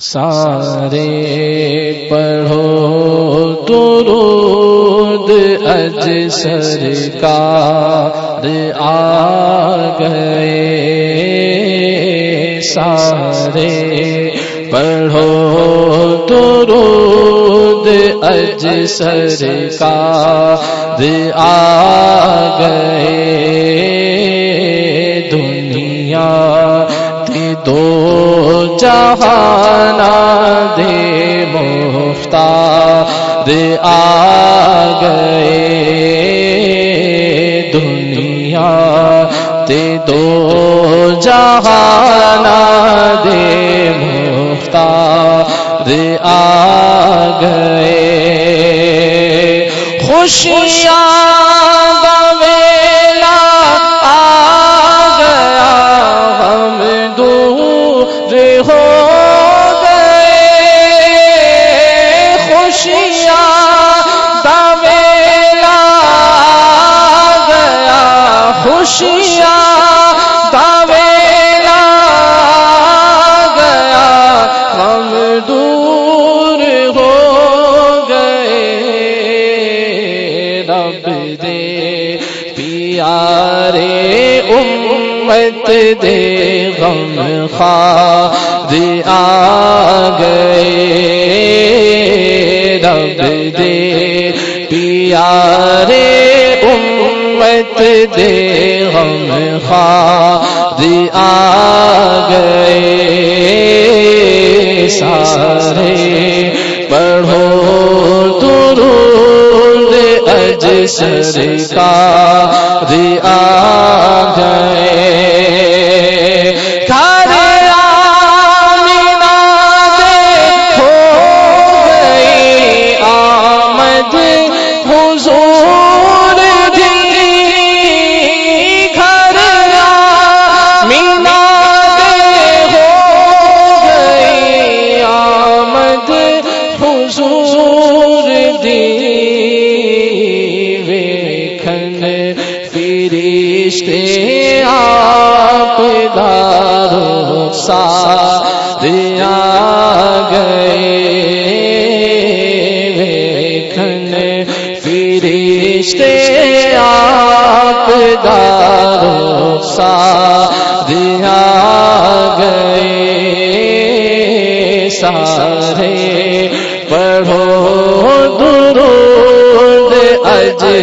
سارے پڑھو درود اج سرکار آ گئے سارے پڑھو درود اج سرکار آ گئے دو جہانا دے مفتا دے آ گئے دنیا تے دو جہانا دے مفتا دے آ گئے خوشیاں ہوشیاں داویلا گیا، ہم دور ہو گئے۔ رب دے پیارے امت دے غم خواہ دیا گئے۔ رب دے پیارے امت دے غم آ گئے سارے پڑھو درود اج سرکار آ گئے حضور دی وے آپ دا سا دیا گئے۔ کھن فرشتے آپ دا سا دیا گئے۔ سارے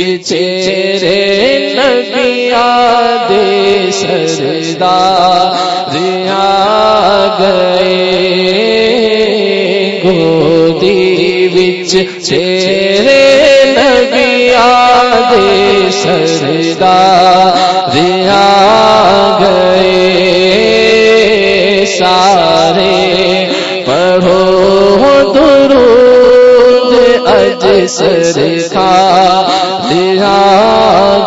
چیرے نبیا دے سردا دیا گئے گودی بچ چیرے نبیا دے سردا دیا گئے سارے پڑھو درود اج سرکار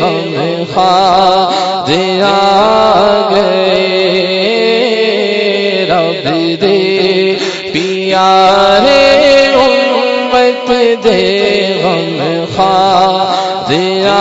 غم خواہ دیا گئے رب دے پیارے امت دے غم خواہ دیا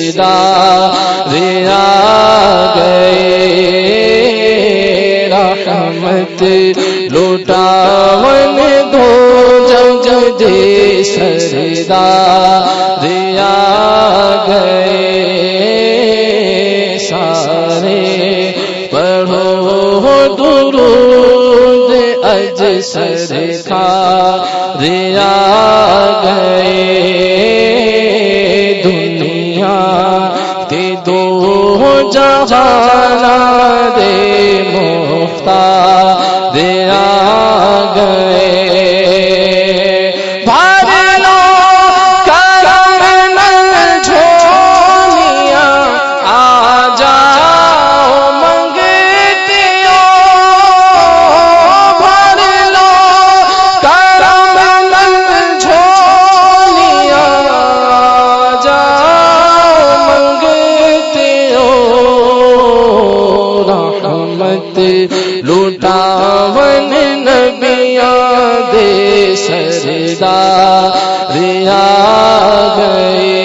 سردا ریا گئے رحمت لوٹا لوٹاون دو جگ دے سدا ریا جہاں سردا ریا گئے۔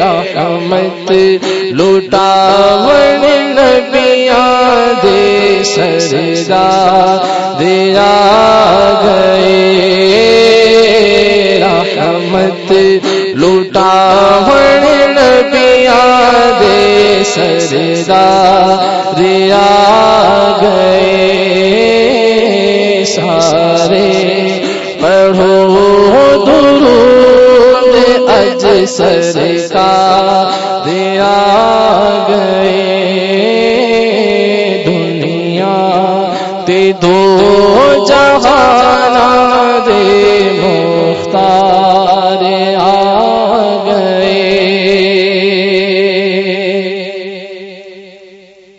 رحمت لوٹاون نبیا دے۔ سردا ریا گئے۔ رحمت لوٹاون نبیا دے۔ سردا ریا سرکار دیا گئے دنیا تے دو جہان دے مختار آ